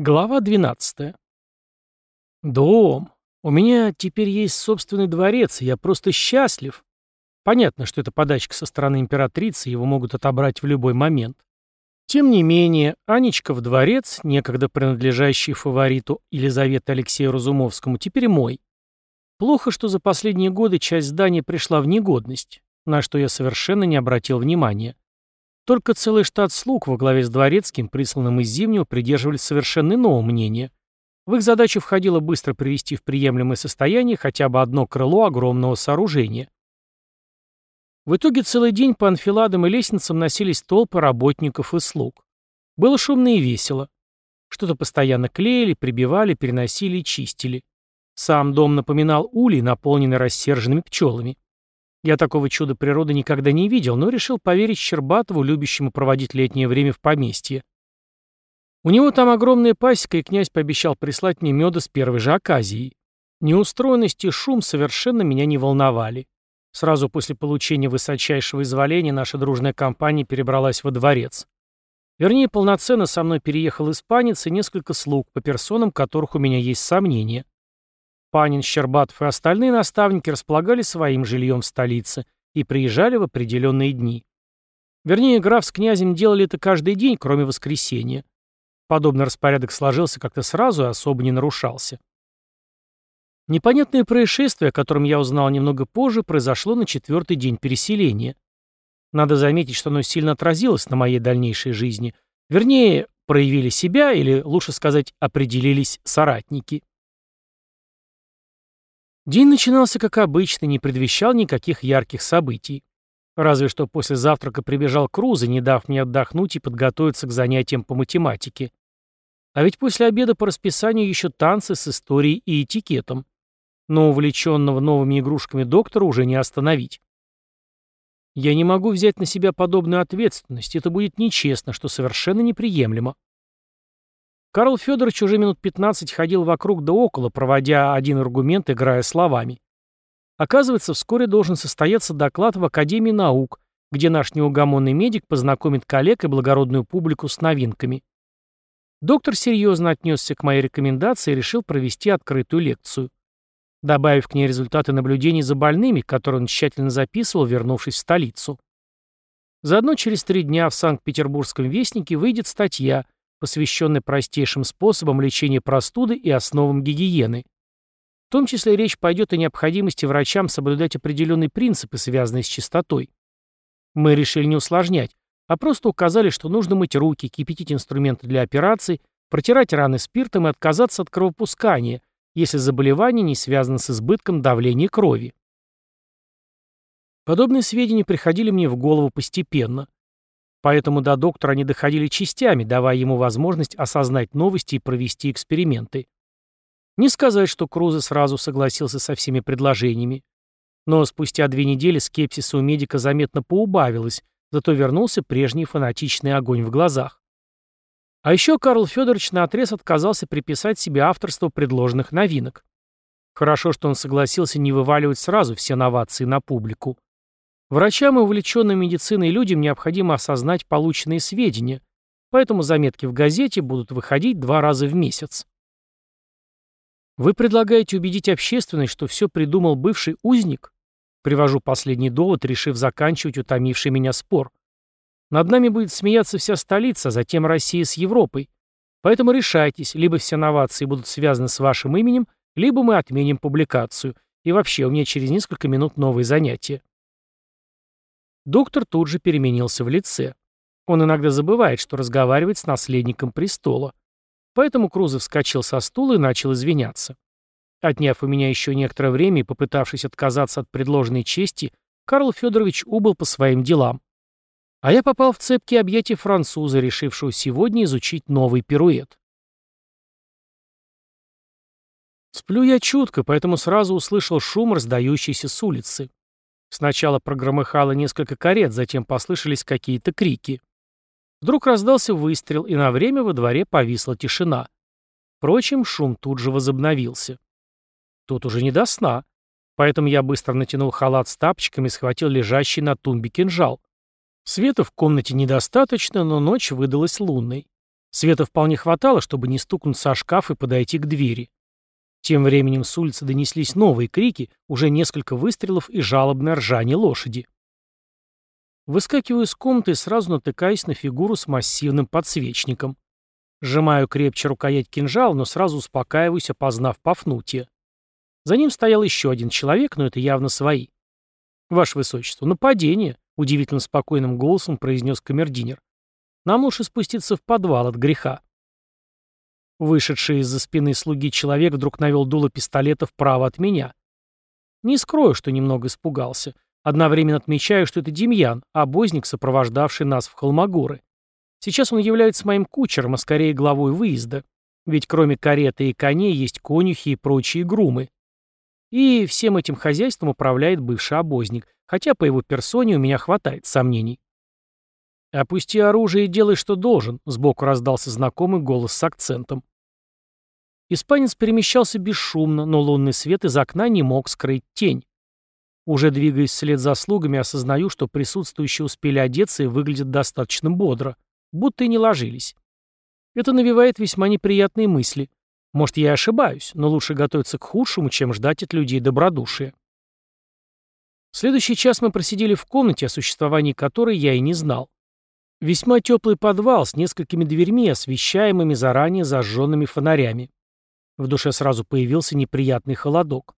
Глава 12. Дом. У меня теперь есть собственный дворец, и я просто счастлив. Понятно, что это подачка со стороны императрицы, его могут отобрать в любой момент. Тем не менее, Анечка в дворец, некогда принадлежащий фавориту Елизаветы Алексею Разумовскому, теперь мой. Плохо, что за последние годы часть здания пришла в негодность, на что я совершенно не обратил внимания. Только целый штат слуг во главе с дворецким, присланным из Зимнего, придерживались совершенно иного мнения. В их задачу входило быстро привести в приемлемое состояние хотя бы одно крыло огромного сооружения. В итоге целый день по анфиладам и лестницам носились толпы работников и слуг. Было шумно и весело. Что-то постоянно клеили, прибивали, переносили и чистили. Сам дом напоминал улей, наполненный рассерженными пчелами. Я такого чуда природы никогда не видел, но решил поверить Щербатову, любящему проводить летнее время в поместье. У него там огромная пасека, и князь пообещал прислать мне меда с первой же оказией. Неустроенность и шум совершенно меня не волновали. Сразу после получения высочайшего изволения наша дружная компания перебралась во дворец. Вернее, полноценно со мной переехал испанец и несколько слуг, по персонам которых у меня есть сомнения. Панин, Щербатов и остальные наставники располагали своим жильем в столице и приезжали в определенные дни. Вернее, граф с князем делали это каждый день, кроме воскресенья. Подобный распорядок сложился как-то сразу и особо не нарушался. Непонятное происшествие, о котором я узнал немного позже, произошло на четвертый день переселения. Надо заметить, что оно сильно отразилось на моей дальнейшей жизни. Вернее, проявили себя, или, лучше сказать, определились соратники. День начинался как обычно, не предвещал никаких ярких событий. Разве что после завтрака прибежал Круза, не дав мне отдохнуть и подготовиться к занятиям по математике. А ведь после обеда по расписанию еще танцы с историей и этикетом. Но увлеченного новыми игрушками доктора уже не остановить. Я не могу взять на себя подобную ответственность, это будет нечестно, что совершенно неприемлемо. Карл Федорович уже минут 15 ходил вокруг да около, проводя один аргумент, играя словами. Оказывается, вскоре должен состояться доклад в Академии наук, где наш неугомонный медик познакомит коллег и благородную публику с новинками. Доктор серьезно отнесся к моей рекомендации и решил провести открытую лекцию, добавив к ней результаты наблюдений за больными, которые он тщательно записывал, вернувшись в столицу. Заодно через три дня в Санкт-Петербургском вестнике выйдет статья – посвященный простейшим способам лечения простуды и основам гигиены. В том числе речь пойдет о необходимости врачам соблюдать определенные принципы, связанные с чистотой. Мы решили не усложнять, а просто указали, что нужно мыть руки, кипятить инструменты для операций, протирать раны спиртом и отказаться от кровопускания, если заболевание не связано с избытком давления крови. Подобные сведения приходили мне в голову постепенно. Поэтому до доктора они доходили частями, давая ему возможность осознать новости и провести эксперименты. Не сказать, что Крузе сразу согласился со всеми предложениями. Но спустя две недели скепсиса у медика заметно поубавилось, зато вернулся прежний фанатичный огонь в глазах. А еще Карл Федорович наотрез отказался приписать себе авторство предложенных новинок. Хорошо, что он согласился не вываливать сразу все новации на публику. Врачам и увлеченным медициной людям необходимо осознать полученные сведения, поэтому заметки в газете будут выходить два раза в месяц. Вы предлагаете убедить общественность, что все придумал бывший узник? Привожу последний довод, решив заканчивать утомивший меня спор. Над нами будет смеяться вся столица, затем Россия с Европой. Поэтому решайтесь, либо все новации будут связаны с вашим именем, либо мы отменим публикацию. И вообще, у меня через несколько минут новые занятия. Доктор тут же переменился в лице. Он иногда забывает, что разговаривает с наследником престола. Поэтому Крузов вскочил со стула и начал извиняться. Отняв у меня еще некоторое время и попытавшись отказаться от предложенной чести, Карл Федорович убыл по своим делам. А я попал в цепкие объятия француза, решившего сегодня изучить новый пируэт. Сплю я чутко, поэтому сразу услышал шум, раздающийся с улицы. Сначала прогромыхало несколько карет, затем послышались какие-то крики. Вдруг раздался выстрел, и на время во дворе повисла тишина. Впрочем, шум тут же возобновился. Тут уже не до сна, поэтому я быстро натянул халат с тапочками и схватил лежащий на тумбе кинжал. Света в комнате недостаточно, но ночь выдалась лунной. Света вполне хватало, чтобы не стукнуться о шкаф и подойти к двери. Тем временем с улицы донеслись новые крики, уже несколько выстрелов и жалобное ржание лошади. Выскакиваю из комнаты и сразу натыкаюсь на фигуру с массивным подсвечником. Сжимаю крепче рукоять кинжала, но сразу успокаиваюсь, опознав Пафнутия. За ним стоял еще один человек, но это явно свои. «Ваше Высочество, нападение!» — удивительно спокойным голосом произнес камердинер. «Нам лучше спуститься в подвал от греха». Вышедший из-за спины слуги человек вдруг навел дуло пистолета вправо от меня. Не скрою, что немного испугался. Одновременно отмечаю, что это Демьян, обозник, сопровождавший нас в Холмогоры. Сейчас он является моим кучером, а скорее главой выезда. Ведь кроме кареты и коней есть конюхи и прочие грумы. И всем этим хозяйством управляет бывший обозник, хотя по его персоне у меня хватает сомнений. «Опусти оружие и делай, что должен», — сбоку раздался знакомый голос с акцентом. Испанец перемещался бесшумно, но лунный свет из окна не мог скрыть тень. Уже двигаясь вслед за слугами, осознаю, что присутствующие успели одеться и выглядят достаточно бодро, будто и не ложились. Это навевает весьма неприятные мысли. Может, я ошибаюсь, но лучше готовиться к худшему, чем ждать от людей добродушия. Следующий час мы просидели в комнате, о существовании которой я и не знал. Весьма теплый подвал с несколькими дверьми, освещаемыми заранее зажженными фонарями. В душе сразу появился неприятный холодок.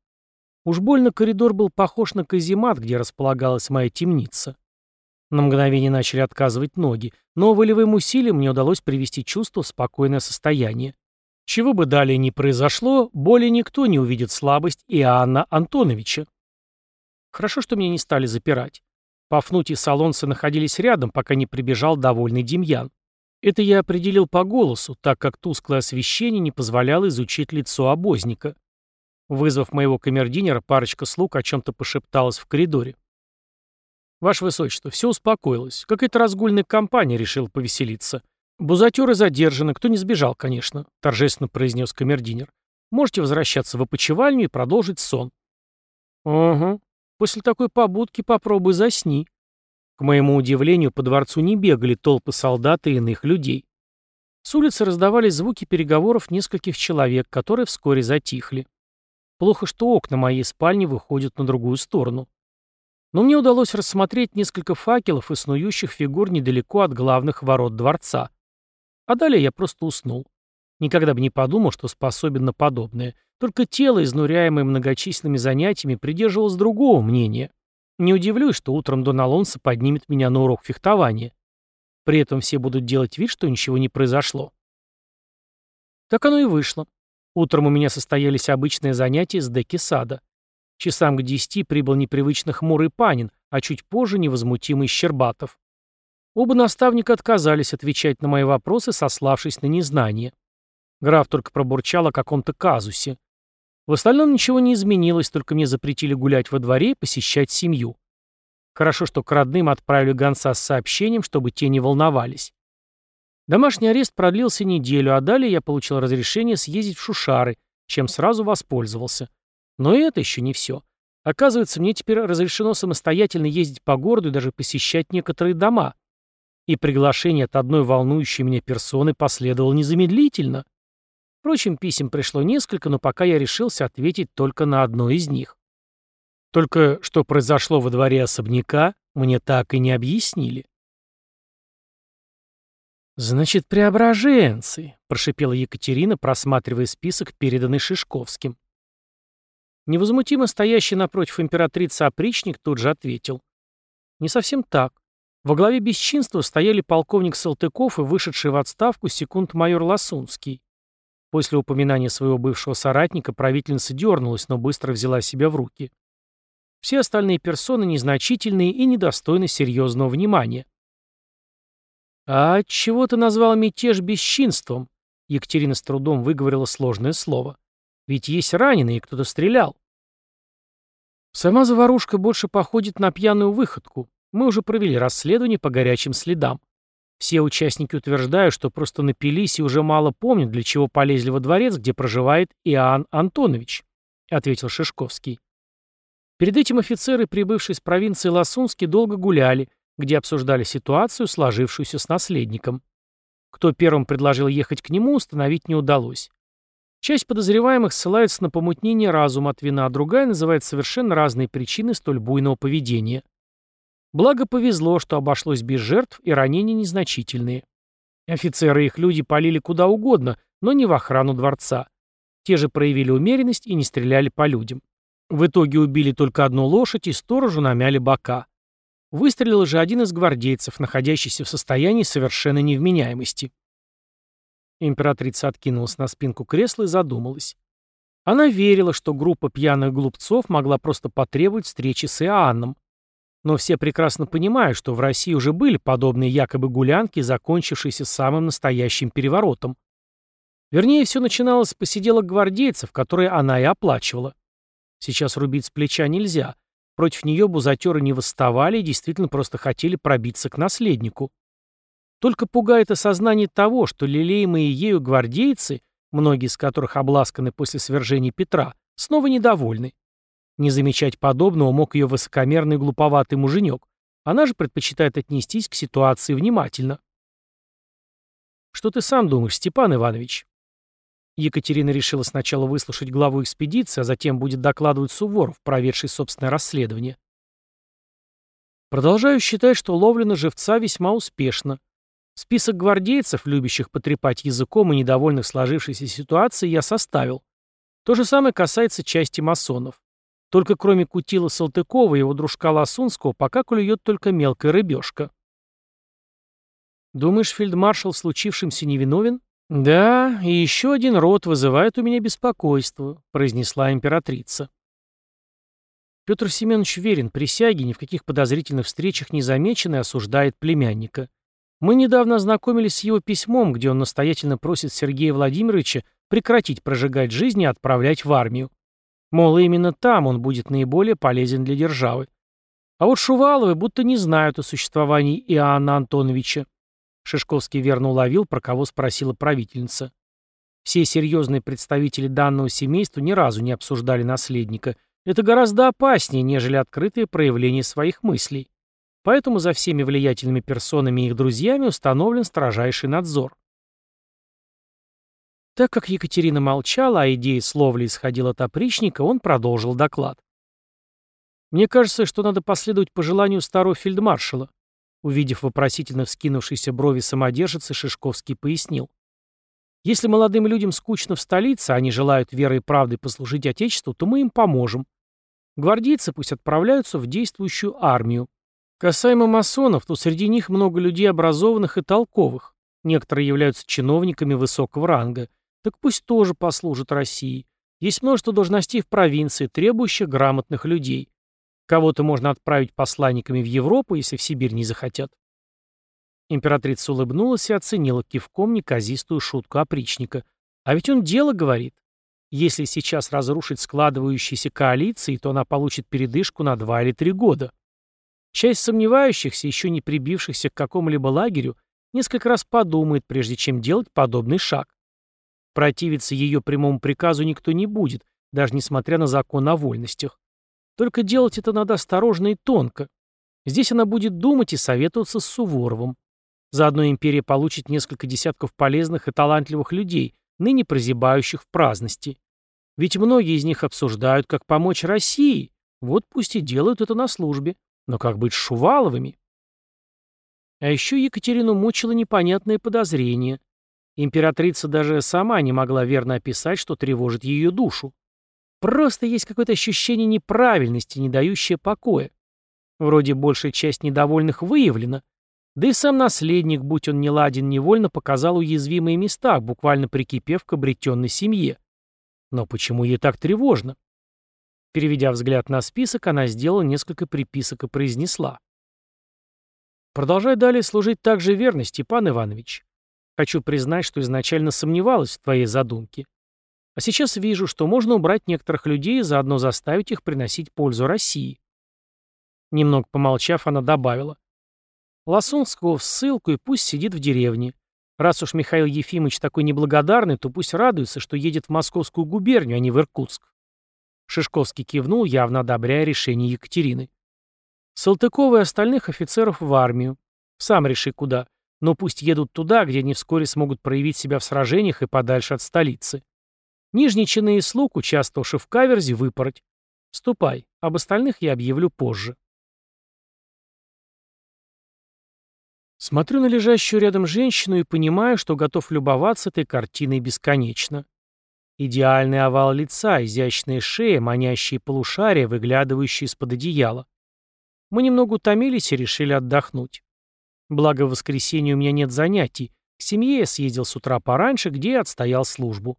Уж больно коридор был похож на каземат, где располагалась моя темница. На мгновение начали отказывать ноги, но волевым усилием мне удалось привести чувство в спокойное состояние. Чего бы далее ни произошло, более никто не увидит слабость Иоанна Антоновича. Хорошо, что меня не стали запирать. Пафнутий и Солонцы находились рядом, пока не прибежал довольный Демьян. Это я определил по голосу, так как тусклое освещение не позволяло изучить лицо обозника. Вызвав моего камердинера, парочка слуг о чем-то пошепталась в коридоре. «Ваше Высочество, все успокоилось. Какая-то разгульная компания решила повеселиться. Бузатеры задержаны, кто не сбежал, конечно», — торжественно произнес камердинер. «Можете возвращаться в опочивальню и продолжить сон». «Угу. После такой побудки попробуй засни». К моему удивлению, по дворцу не бегали толпы солдат и иных людей. С улицы раздавались звуки переговоров нескольких человек, которые вскоре затихли. Плохо, что окна моей спальни выходят на другую сторону. Но мне удалось рассмотреть несколько факелов и снующих фигур недалеко от главных ворот дворца. А далее я просто уснул. Никогда бы не подумал, что способен на подобное. Только тело, изнуряемое многочисленными занятиями, придерживалось другого мнения. Не удивлюсь, что утром Дон Алонсо поднимет меня на урок фехтования. При этом все будут делать вид, что ничего не произошло. Так оно и вышло. Утром у меня состоялись обычные занятия с деки сада. Часам к десяти прибыл непривычно хмурый Панин, а чуть позже невозмутимый Щербатов. Оба наставника отказались отвечать на мои вопросы, сославшись на незнание. Граф только пробурчал о каком-то казусе. В остальном ничего не изменилось, только мне запретили гулять во дворе и посещать семью. Хорошо, что к родным отправили гонца с сообщением, чтобы те не волновались. Домашний арест продлился неделю, а далее я получил разрешение съездить в Шушары, чем сразу воспользовался. Но это еще не все. Оказывается, мне теперь разрешено самостоятельно ездить по городу и даже посещать некоторые дома. И приглашение от одной волнующей меня персоны последовало незамедлительно. Впрочем, писем пришло несколько, но пока я решился ответить только на одно из них. Только что произошло во дворе особняка, мне так и не объяснили. «Значит, преображенцы», — прошипела Екатерина, просматривая список, переданный Шишковским. Невозмутимо стоящий напротив императрицы опричник тут же ответил. «Не совсем так. Во главе бесчинства стояли полковник Салтыков и вышедший в отставку секунд-майор Ласунский. После упоминания своего бывшего соратника правительница дернулась, но быстро взяла себя в руки. Все остальные персоны незначительные и недостойны серьезного внимания. «А чего ты назвал мятеж бесчинством?» Екатерина с трудом выговорила сложное слово. «Ведь есть раненые, и кто-то стрелял». Сама заварушка больше походит на пьяную выходку. Мы уже провели расследование по горячим следам. Все участники утверждают, что просто напились и уже мало помнят, для чего полезли во дворец, где проживает Иоанн Антонович, — ответил Шишковский. Перед этим офицеры, прибывшие с провинции Ласунски, долго гуляли, где обсуждали ситуацию, сложившуюся с наследником. Кто первым предложил ехать к нему, установить не удалось. Часть подозреваемых ссылается на помутнение разума от вина, а другая называет совершенно разные причины столь буйного поведения. Благо повезло, что обошлось без жертв и ранения незначительные. Офицеры и их люди полили куда угодно, но не в охрану дворца. Те же проявили умеренность и не стреляли по людям. В итоге убили только одну лошадь и сторожу намяли бока. Выстрелил же один из гвардейцев, находящийся в состоянии совершенной невменяемости. Императрица откинулась на спинку кресла и задумалась. Она верила, что группа пьяных глупцов могла просто потребовать встречи с Иоанном. Но все прекрасно понимают, что в России уже были подобные якобы гулянки, закончившиеся самым настоящим переворотом. Вернее, все начиналось с посиделок гвардейцев, которые она и оплачивала. Сейчас рубить с плеча нельзя. Против нее бузатеры не восставали и действительно просто хотели пробиться к наследнику. Только пугает осознание того, что лелеемые ею гвардейцы, многие из которых обласканы после свержения Петра, снова недовольны. Не замечать подобного мог ее высокомерный глуповатый муженек. Она же предпочитает отнестись к ситуации внимательно. «Что ты сам думаешь, Степан Иванович?» Екатерина решила сначала выслушать главу экспедиции, а затем будет докладывать Суворов, проведший собственное расследование. Продолжаю считать, что ловля на живца весьма успешна. Список гвардейцев, любящих потрепать языком и недовольных сложившейся ситуацией, я составил. То же самое касается части масонов. Только кроме Кутила Салтыкова и его дружка Лосунского пока клюет только мелкая рыбешка. «Думаешь, фельдмаршал в случившемся невиновен?» «Да, и еще один род вызывает у меня беспокойство», — произнесла императрица. Петр Семенович верен присяге, ни в каких подозрительных встречах не замечен и осуждает племянника. Мы недавно ознакомились с его письмом, где он настоятельно просит Сергея Владимировича прекратить прожигать жизнь и отправлять в армию. Мол, именно там он будет наиболее полезен для державы. А вот Шуваловы будто не знают о существовании Иоанна Антоновича. Шишковский верно уловил, про кого спросила правительница. Все серьезные представители данного семейства ни разу не обсуждали наследника. Это гораздо опаснее, нежели открытое проявление своих мыслей. Поэтому за всеми влиятельными персонами и их друзьями установлен строжайший надзор. Так как Екатерина молчала, а идея с ловли исходила от опричника, он продолжил доклад. «Мне кажется, что надо последовать пожеланию старого фельдмаршала», увидев вопросительно вскинувшиеся брови самодержицы, Шишковский пояснил. «Если молодым людям скучно в столице, а они желают верой и правдой послужить Отечеству, то мы им поможем. Гвардейцы пусть отправляются в действующую армию. Касаемо масонов, то среди них много людей образованных и толковых. Некоторые являются чиновниками высокого ранга. Так пусть тоже послужат России. Есть множество должностей в провинции, требующих грамотных людей. Кого-то можно отправить посланниками в Европу, если в Сибирь не захотят. Императрица улыбнулась и оценила кивком неказистую шутку опричника. А ведь он дело говорит. Если сейчас разрушить складывающиеся коалиции, то она получит передышку на два или три года. Часть сомневающихся, еще не прибившихся к какому-либо лагерю, несколько раз подумает, прежде чем делать подобный шаг. Противиться ее прямому приказу никто не будет, даже несмотря на закон о вольностях. Только делать это надо осторожно и тонко. Здесь она будет думать и советоваться с Суворовым. Заодно империя получит несколько десятков полезных и талантливых людей, ныне прозябающих в праздности. Ведь многие из них обсуждают, как помочь России. Вот пусть и делают это на службе. Но как быть с Шуваловыми? А еще Екатерину мучило непонятное подозрение. Императрица даже сама не могла верно описать, что тревожит ее душу. Просто есть какое-то ощущение неправильности, не дающее покоя. Вроде большая часть недовольных выявлена. Да и сам наследник, будь он не ладен, невольно показал уязвимые места, буквально прикипев к обретенной семье. Но почему ей так тревожно? Переведя взгляд на список, она сделала несколько приписок и произнесла. «Продолжай далее служить так же верно, Степан Иванович. Хочу признать, что изначально сомневалась в твоей задумке. А сейчас вижу, что можно убрать некоторых людей и заодно заставить их приносить пользу России». Немного помолчав, она добавила. «Лосунского в ссылку и пусть сидит в деревне. Раз уж Михаил Ефимович такой неблагодарный, то пусть радуется, что едет в Московскую губернию, а не в Иркутск. Шишковский кивнул, явно одобряя решение Екатерины. Салтыкова и остальных офицеров в армию. Сам реши, куда. Но пусть едут туда, где они вскоре смогут проявить себя в сражениях и подальше от столицы. Нижние чины и слуг, участвовавший в каверзе, выпороть. Ступай, об остальных я объявлю позже. Смотрю на лежащую рядом женщину и понимаю, что готов любоваться этой картиной бесконечно. Идеальный овал лица, изящная шея, манящие полушария, выглядывающие из-под одеяла. Мы немного утомились и решили отдохнуть. Благо, в воскресенье у меня нет занятий. К семье я съездил с утра пораньше, где я отстоял службу.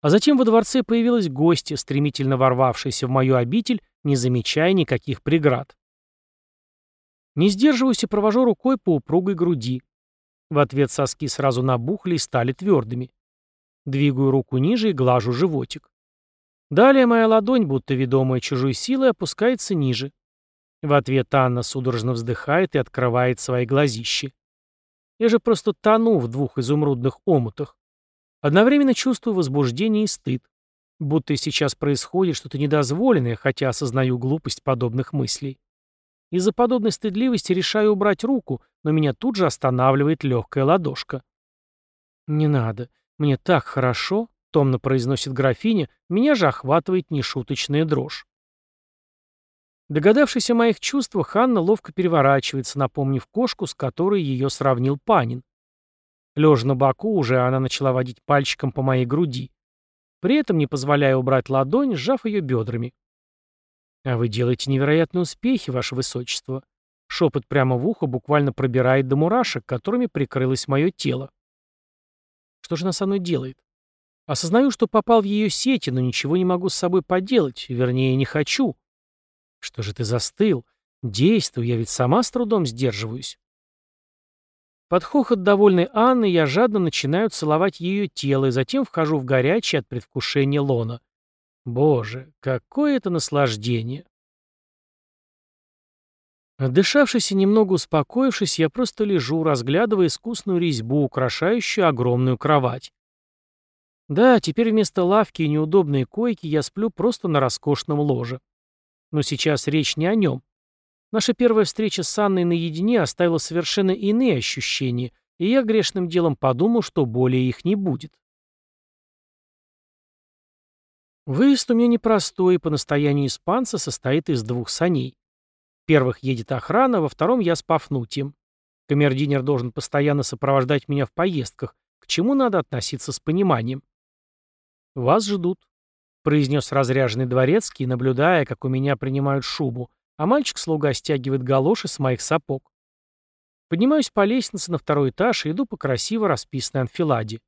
А затем во дворце появилась гостья, стремительно ворвавшаяся в мою обитель, не замечая никаких преград. Не сдерживаюсь и провожу рукой по упругой груди. В ответ соски сразу набухли и стали твердыми. Двигаю руку ниже и глажу животик. Далее моя ладонь, будто ведомая чужой силой, опускается ниже. В ответ Анна судорожно вздыхает и открывает свои глазищи. Я же просто тону в двух изумрудных омутах. Одновременно чувствую возбуждение и стыд. Будто сейчас происходит что-то недозволенное, хотя осознаю глупость подобных мыслей. Из-за подобной стыдливости решаю убрать руку, но меня тут же останавливает легкая ладошка. «Не надо. Мне так хорошо», — томно произносит графиня, меня же охватывает нешуточная дрожь. Догадавшись о моих чувствах, Анна ловко переворачивается, напомнив кошку, с которой ее сравнил Панин. Лежа на боку, уже она начала водить пальчиком по моей груди. При этом не позволяя убрать ладонь, сжав ее бедрами. «А вы делаете невероятные успехи, ваше высочество». Шепот прямо в ухо буквально пробирает до мурашек, которыми прикрылось мое тело. Что же она со мной делает? Осознаю, что попал в ее сети, но ничего не могу с собой поделать, вернее, не хочу. Что же ты застыл? Действуй, я ведь сама с трудом сдерживаюсь. Под хохот довольной Анны я жадно начинаю целовать ее тело и затем вхожу в горячее от предвкушения лона. Боже, какое это наслаждение! Отдышавшись и немного успокоившись, я просто лежу, разглядывая искусную резьбу, украшающую огромную кровать. Да, теперь вместо лавки и неудобной койки я сплю просто на роскошном ложе. Но сейчас речь не о нем. Наша первая встреча с Анной наедине оставила совершенно иные ощущения, и я грешным делом подумал, что более их не будет. Выезд у меня непростой, и по настоянию испанца состоит из двух саней. В первых едет охрана, во втором я с Пафнутием. Камердинер должен постоянно сопровождать меня в поездках, к чему надо относиться с пониманием. Вас ждут произнес разряженный дворецкий, наблюдая, как у меня принимают шубу, а мальчик-слуга стягивает галоши с моих сапог. Поднимаюсь по лестнице на второй этаж и иду по красиво расписанной анфиладе.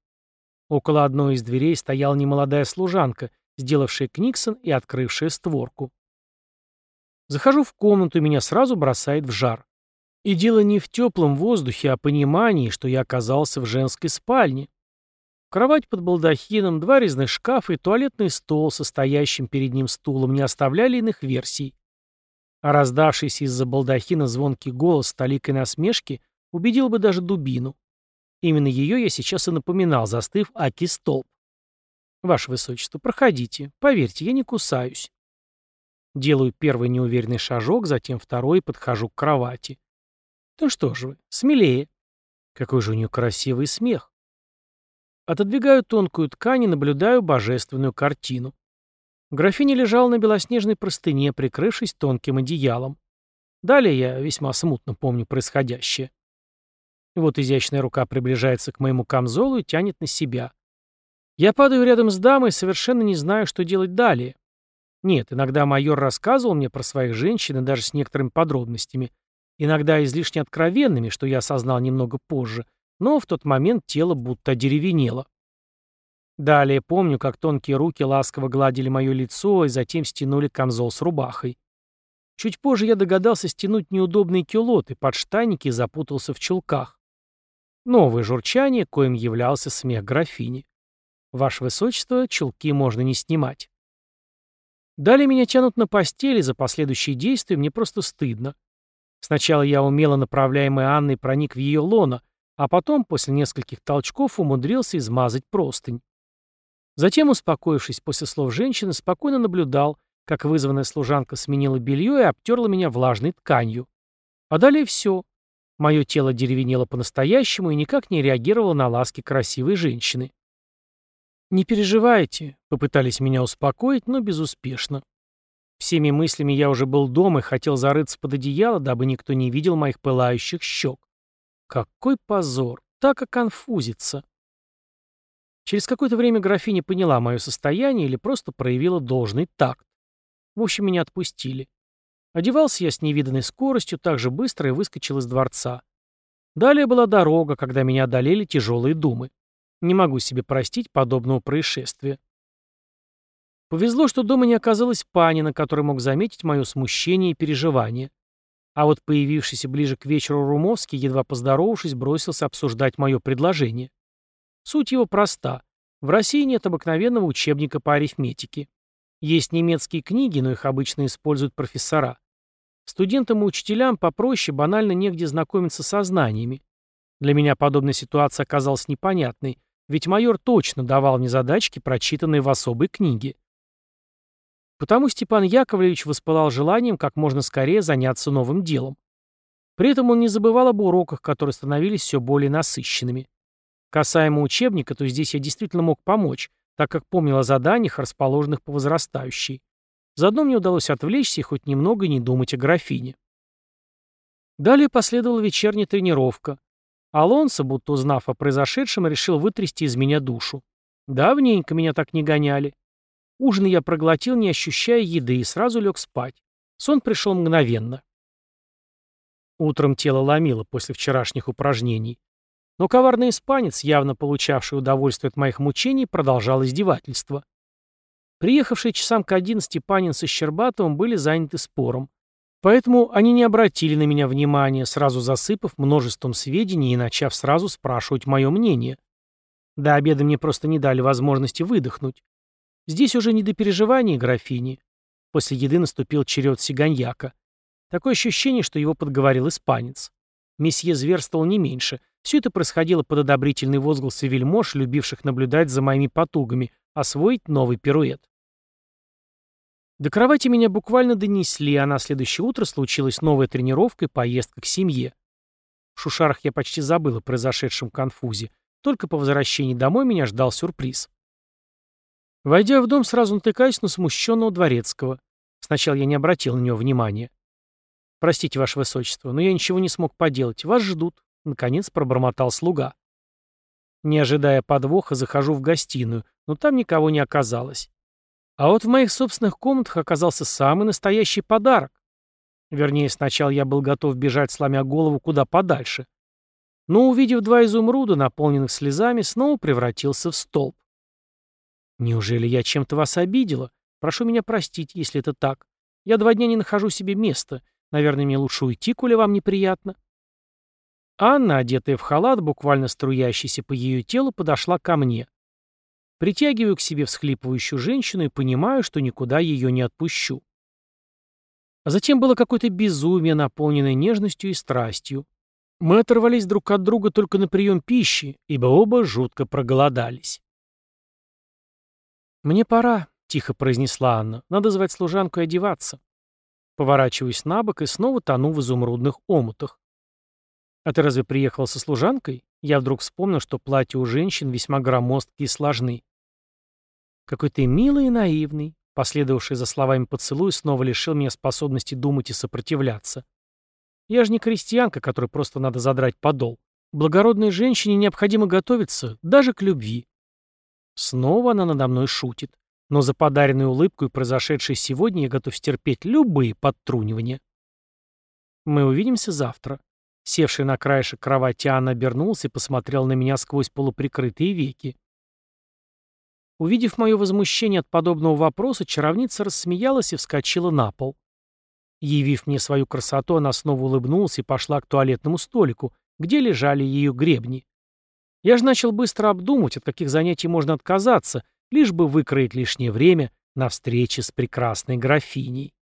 Около одной из дверей стояла немолодая служанка, сделавшая книксон и открывшая створку. Захожу в комнату, и меня сразу бросает в жар. И дело не в теплом воздухе, а понимании, что я оказался в женской спальне. Кровать под балдахином, два резных шкафа и туалетный стол со стоящим перед ним стулом не оставляли иных версий. А раздавшийся из-за балдахина звонкий голос с толикой насмешки убедил бы даже дубину. Именно ее я сейчас и напоминал, застыв аки столб. «Ваше Высочество, проходите. Поверьте, я не кусаюсь». Делаю первый неуверенный шажок, затем второй и подхожу к кровати. Ну что же вы, смелее. Какой же у нее красивый смех. Отодвигаю тонкую ткань и наблюдаю божественную картину. Графиня лежала на белоснежной простыне, прикрывшись тонким одеялом. Далее я весьма смутно помню происходящее. Вот изящная рука приближается к моему камзолу и тянет на себя. Я падаю рядом с дамой, совершенно не знаю, что делать далее. Нет, иногда майор рассказывал мне про своих женщин, даже с некоторыми подробностями. Иногда излишне откровенными, что я осознал немного позже, но в тот момент тело будто одеревенело. Далее помню, как тонкие руки ласково гладили мое лицо и затем стянули камзол с рубахой. Чуть позже я догадался стянуть неудобные кюлоты, подштанники и запутался в чулках. Новое журчание, коим являлся смех графини. Ваше Высочество, чулки можно не снимать. Далее меня тянут на постели, за последующие действия мне просто стыдно. Сначала я умело направляемый Анной проник в ее лоно, а потом, после нескольких толчков, умудрился измазать простынь. Затем, успокоившись после слов женщины, спокойно наблюдал, как вызванная служанка сменила белье и обтерла меня влажной тканью. А далее все. Мое тело деревенело по-настоящему и никак не реагировало на ласки красивой женщины. «Не переживайте», — попытались меня успокоить, но безуспешно. Всеми мыслями я уже был дома и хотел зарыться под одеяло, дабы никто не видел моих пылающих щек. Какой позор! Так и конфузится. Через какое-то время графиня поняла мое состояние или просто проявила должный такт. В общем, меня отпустили. Одевался я с невиданной скоростью, так же быстро и выскочил из дворца. Далее была дорога, когда меня одолели тяжелые думы. Не могу себе простить подобного происшествия. Повезло, что дома не оказалось Панина, который мог заметить мое смущение и переживание. А вот появившийся ближе к вечеру Румовский, едва поздоровавшись, бросился обсуждать мое предложение. Суть его проста. В России нет обыкновенного учебника по арифметике. Есть немецкие книги, но их обычно используют профессора. Студентам и учителям попроще, банально негде знакомиться со знаниями. Для меня подобная ситуация оказалась непонятной, ведь майор точно давал мне задачки, прочитанные в особой книге. Потому Степан Яковлевич воспылал желанием как можно скорее заняться новым делом. При этом он не забывал об уроках, которые становились все более насыщенными. Касаемо учебника, то здесь я действительно мог помочь, так как помнил о заданиях, расположенных по возрастающей. Заодно мне удалось отвлечься и хоть немного не думать о графине. Далее последовала вечерняя тренировка. Алонсо, будто узнав о произошедшем, решил вытрясти из меня душу. Давненько меня так не гоняли. Ужин я проглотил, не ощущая еды, и сразу лег спать. Сон пришел мгновенно. Утром тело ломило после вчерашних упражнений. Но коварный испанец, явно получавший удовольствие от моих мучений, продолжал издевательство. Приехавшие часам к один Степанин со Щербатовым были заняты спором. Поэтому они не обратили на меня внимания, сразу засыпав множеством сведений и начав сразу спрашивать мое мнение. До обеда мне просто не дали возможности выдохнуть. Здесь уже не до переживаний графини. После еды наступил черед сиганьяка. Такое ощущение, что его подговорил испанец. Месье зверствовал не меньше. Все это происходило под одобрительные возгласы вельмож, любивших наблюдать за моими потугами, освоить новый пируэт. До кровати меня буквально донесли, а на следующее утро случилась новая тренировка и поездка к семье. В Шушарах я почти забыл о произошедшем конфузе. Только по возвращении домой меня ждал сюрприз. Войдя в дом, сразу натыкаюсь на смущенного дворецкого. Сначала я не обратил на него внимания. «Простите, ваше высочество, но я ничего не смог поделать. Вас ждут», — наконец пробормотал слуга. Не ожидая подвоха, захожу в гостиную, но там никого не оказалось. А вот в моих собственных комнатах оказался самый настоящий подарок. Вернее, сначала я был готов бежать, сломя голову куда подальше. Но, увидев два изумруда, наполненных слезами, снова превратился в столб. «Неужели я чем-то вас обидела? Прошу меня простить, если это так. Я два дня не нахожу себе места. Наверное, мне лучше уйти, коли вам неприятно». Анна, одетая в халат, буквально струящийся по ее телу, подошла ко мне. Притягиваю к себе всхлипывающую женщину и понимаю, что никуда ее не отпущу. А затем было какое-то безумие, наполненное нежностью и страстью. Мы оторвались друг от друга только на прием пищи, ибо оба жутко проголодались. «Мне пора», — тихо произнесла Анна. «Надо звать служанку и одеваться». Поворачиваюсь на бок и снова тону в изумрудных омутах. «А ты разве приехала со служанкой?» Я вдруг вспомнил, что платья у женщин весьма громоздкие и сложны. «Какой ты милый и наивный», последовавший за словами поцелуй снова лишил меня способности думать и сопротивляться. Я же не крестьянка, которой просто надо задрать подол. Благородной женщине необходимо готовиться даже к любви. Снова она надо мной шутит но за подаренную улыбку и произошедшее сегодня я готов стерпеть любые подтрунивания. Мы увидимся завтра. Севший на краешек кровати Анна обернулся и посмотрел на меня сквозь полуприкрытые веки. Увидев мое возмущение от подобного вопроса, чаровница рассмеялась и вскочила на пол. Явив мне свою красоту, она снова улыбнулась и пошла к туалетному столику, где лежали ее гребни. Я же начал быстро обдумывать, от каких занятий можно отказаться, лишь бы выкроить лишнее время на встрече с прекрасной графиней.